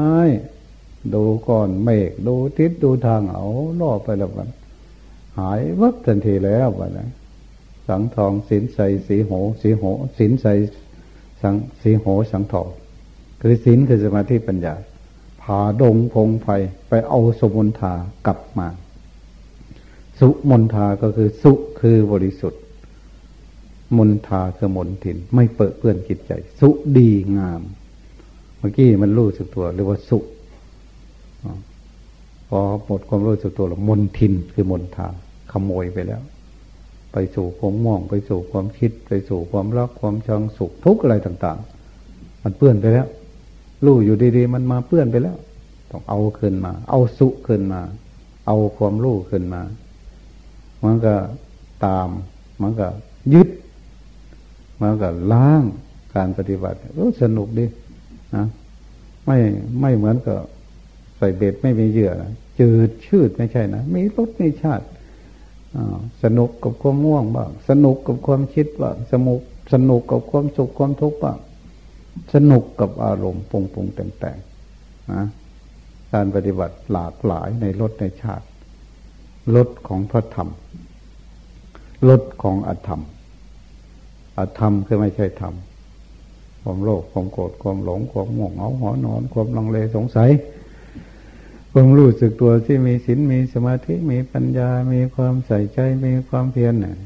B: ดูก้อนเมฆดูทิศดูทางเอาล่อไปแล้วมันหายวับทันทีแล้ววะนะสังทองสินใสสีโหสีโหสินใสสังสีโหสังทองคือสินคือสมาธิปัญญาาดงพงไฟไปเอาสมุนทากลับมา สุมนทาก็คือสุคือบริสุทธิ์ มนทาคือมนทิน ไม่เปิดเปื้อนจิตใจ สุดีงาม เมื่อกี้มันรู้สึกตัวเรียกว่าสุพอหมดความรู้สึกตัวแล้วมนทินคือมนทาขโมยไปแล้ว ไปสู่ความม่วงไปสู่ความคิด ไปสู่ความรักความชังสุขทุกอะไรต่าง ๆ มันเปื้อนไปแล้ว รู้อยู่ดีๆ มันมาเปื้อนไปแล้ว ต้องเอาขึ้นมา เอาสุขึ้นมา เอาความรู้ขึ้นมา มันก็ตาม มันก็ยึด มันก็ล้างการปฏิบัติรู้สนุกดีนะไม่ไม่เหมือนกับใส่เบ็ดไม่มีเหยื่อจืดชืดไม่ใช่นะมีรสมีชาติสนุกกับความง่วงบ้างสนุกกับความคิดบ้างสนุกสนุกกับความสุขความทุกข์บ้าง สนุกกับอารมณ์ปรุงปรุงแต่งแต่งนะการปฏิบัติหลากหลายในรถในชาติรถของพระธรรมรถของอธรรม อธรรมคือไม่ใช่ธรรมความโลภความโกรธความหลงความง่วงเหงาหอนอน ความลังเลสงสัย ความรู้สึกตัวที่มีศีลมีสมาธิมีปัญญา มีความใส่ใจมีความเพียรเนี่ย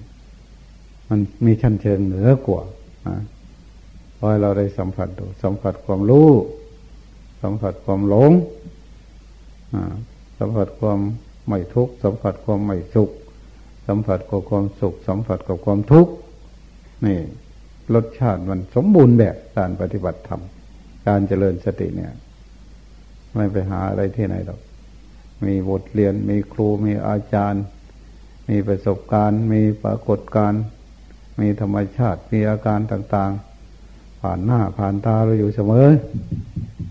B: มันมีชั้นเชิงเหนือกว่านะ ให้เราได้สัมผัสดูสัมผัสความรู้ สัมผัสความหลงสัมผัสความไม่ทุกข์สัมผัสความไม่สุข สัมผัสกับความสุข สัมผัสกับความทุกข์นี่รสชาติมันสมบูรณ์แบบการปฏิบัติธรรมการเจริญสติเนี่ย ไม่ไปหาอะไรที่ไหนหรอกมีบทเรียนมีครูมีอาจารย์ มีประสบการณ์ มีปรากฏการณ์ มีธรรมชาติมีอาการต่างๆ ผ่านหน้าผ่านตาเราอยู่เสมอ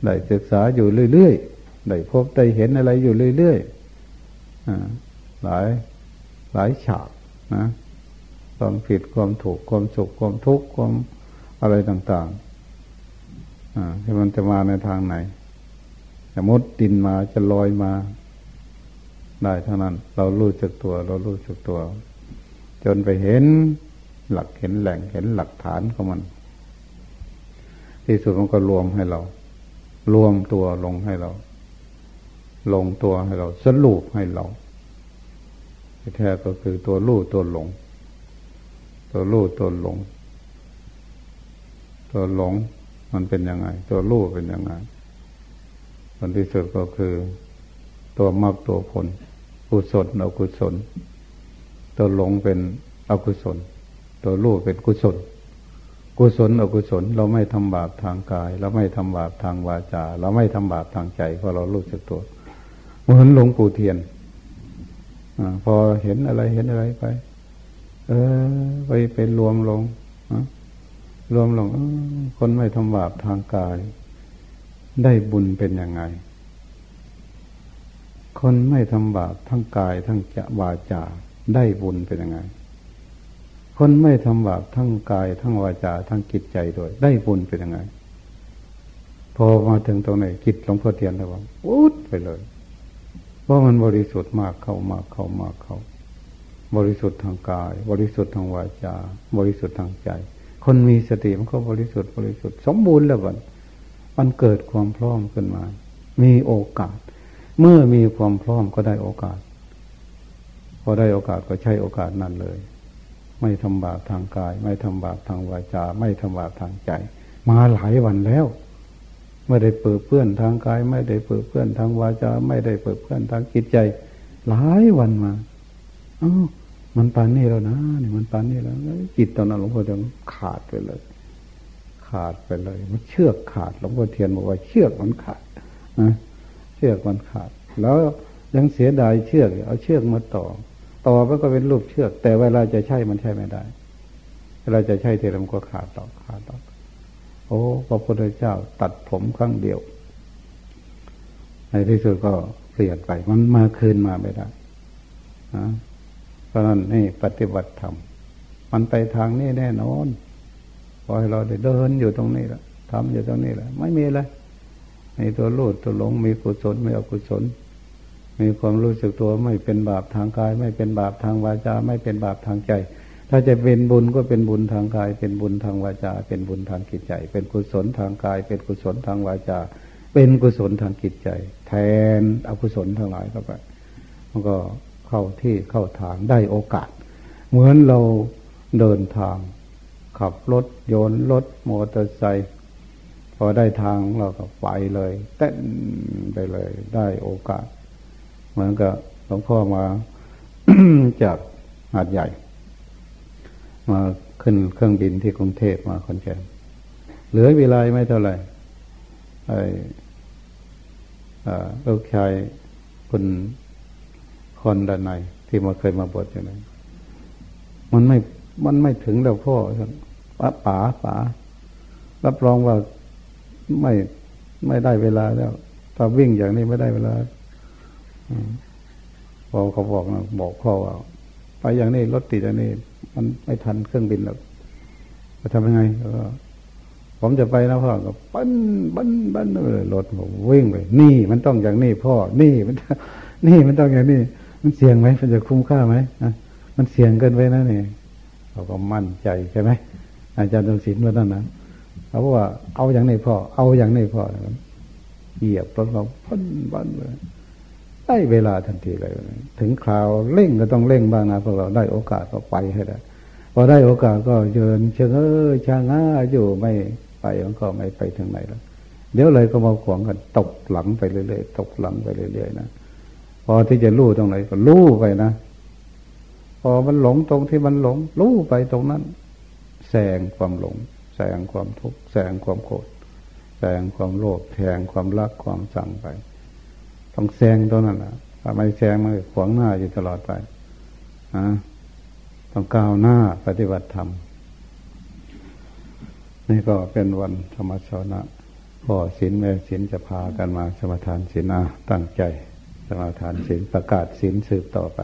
B: ได้ศึกษาอยู่เรื่อยๆ ได้พบได้เห็นอะไรอยู่เรื่อยๆหลายหลายฉากนะความผิดความถูกความสุขความทุกข์ความอะไรต่างๆที่มันจะมาในทางไหนจะมุดดินมาจะลอยมา ได้เท่านั้น เรารู้จักตัว เรารู้จักตัว จนไปเห็นหลักเห็นแหล่งเห็นหลักฐานของมัน ที่สุดมันก็รวมให้เรา รวมตัวลงให้เรา ลงตัวให้เรา สรุปให้เราแท้ก็คือตัวรู้ตัวหลง ตัวรู้ตัวหลง ตัวหลงมันเป็นยังไง ตัวรู้เป็นยังไงผลที่สุดก็คือ ตัวมรรคตัวผลกุศลอกุศล ตัวหลงเป็นอกุศล ตัวรู้เป็นกุศล กุศลอกุศล เราไม่ทำบาปทางกาย เราไม่ทำบาปทางวาจา เราไม่ทำบาปทางใจเพราะเรารู้จักตัวเหมือนหลวงปู่เทียนอพอเห็นอะไรเห็นอะไรไป เออ ไปเป็นรวมลงรวมลงคนไม่ทำบาปทางกาย ได้บุญเป็นยังไง คนไม่ทำบาปทั้งกายทั้งจะวาจาได้บุญเป็นยังไง คนไม่ทำบาปทั้งกาย ทั้งวาจาทั้งจิตใจด้วยได้บุญเป็นยังไง พอมาถึงตรงไหนจิตหลวงพ่อเทียนแล้วว่าวุดไปเลยเพราะมันบริสุทธิ์มากเข้ามากเข้ามากเข้า บริสุทธิ์ทางกาย บริสุทธิ์ทางวาจา บริสุทธิ์ทางใจ คนมีสติมันก็บริสุทธิ์บริสุทธิ์สมบูรณ์แล้วมันมันเกิดความพร้อมขึ้นมา มีโอกาส เมื่อมีความพร้อมก็ได้โอกาส พอได้โอกาสก็ใช้โอกาสนั้นเลย ไม่ทำบาปทางกาย ไม่ทำบาปทางวาจา ไม่ทำบาปทางใจ มาหลายวันแล้วไม่ได้เปิดเพื่อนทางกาย ไม่ได้เปิดเพื่อนทางวาจา ไม่ได้เปิดเพื่อนทางจิตใจ หลายวันมาอ้ามันปานนี่แล้วนะนี่มันปานนี่แล้วจิตตอนนั้นหลวงพ่อจะขาดไปเลย ขาดไปเลย มันเชือกขาดหลวงพ่อเทียนบอกว่าเชือกมันขาดนะเชือกมันขาด แล้วยังเสียดายเชือกเอาเชือกมาต่อ ต่อมันก็เป็นรูปเชือก แต่เวลาจะใช้มันใช้ไม่ได้เวลาจะใช้เทมันก็ขาดต่อขาดต่อโอ้พระพุทธเจ้าตัดผมครั้งเดียว ในที่สุดก็เปลี่ยนไป มันมาคืนมาไม่ได้นะเพราะนั้นนี่ปฏิบัติธรรม มันไปทางนี้แน่นอนพอให้เราได้เดินอยู่ตรงนี้แหละทำอยู่ตรงนี้แหละไม่มีเลยมีตัวรู้ตัวหลงมีกุศลไม่อกุศล มีความรู้สึกตัวไม่เป็นบาปทางกาย ไม่เป็นบาปทางวาจา ไม่เป็นบาปทางใจ ถ้าจะเป็นบุญก็เป็นบุญทางกาย เป็นบุญทางวาจา เป็นบุญทางจิตใจ เป็นกุศลทางกาย เป็นกุศลทางวาจา เป็นกุศลทางจิตใจ แทนอกุศลทั้งหลายเข้าไปมันก็เข้าที่เข้าทางได้โอกาส เหมือนเราเดินทาง ขับรถโยนรถมอเตอร์ไซค์พอได้ทางเราก็ไปเลยเต้นไปเลยได้โอกาส เหมือนกับหลวงพ่อมาจากหาดใหญ่ มาขึ้นเครื่องบินที่กรุงเทพมาคอนแกนเหลือเวลาไม่เท่าไหร่ไอ้ลูกชายคุณคนดานในที่มาเคยมาบวชอยู่นั้นมันไม่มันไม่ถึงแล้วพ่อป๋าป๋าป๋ารับรองว่าไม่ไม่ได้เวลาแล้วถ้าวิ่งอย่างนี้ไม่ได้เวลา พอเขาบอกนะบอกพ่อว่าไปอย่างนี้รถติดอย่างนี้ มันไม่ทันเครื่องบินแล้วจะทำยังไงก็ผมจะไปนะพ่อก็ปั้นปั้นปั้นเลยรถผมวิ่งไปนี่มันต้องอย่างนี้พ่อนี่มัน นี่มันต้องอย่างนี้ มันเสี่ยงไหมมันจะคุ้มค่าไหมนะมันเสี่ยงเกินไปนะนี่เราก็มั่นใจใช่ไหมอาจารย์ตงศิลป์ว่านั่นนะเขาบอกว่าเอาอย่างนี้พ่อเอาอย่างนี้พ่อเหยียบรถเราพันบันเลย ได้เวลาทันทีเลย ถึงคราวเร่งก็ต้องเร่งบ้างนะพวกเราได้โอกาสก็ไปให้ได้พอได้โอกาสก็เยินเชิงเออชาง่าอยู่ไม่ไปมันก็ไม่ไปถึงไหนแล้วเดี๋ยวเลยก็มาขวางกันตกหลังไปเรื่อยๆตกหลังไปเรื่อยๆนะพอที่จะรู้ตรงไหนก็รู้ไปนะพอมันหลงตรงที่มันหลงรู้ไปตรงนั้นแสงความหลงแสงความทุกข์แสงความโกรธแสงความโลภแสงความรักความสั่งไป ต้องแซงตัวนั้นนะถ้าไม่แซงมันขวางหน้าอยู่ตลอดไปนะต้องก้าวหน้าปฏิบัติธรรมนี่ก็เป็นวันธรรมชนะพ่อศีลแม่ศีลจะพากันมาสมาทานศีลอาตั้งใจสมาทานศีลประกาศศีลสืบต่อไป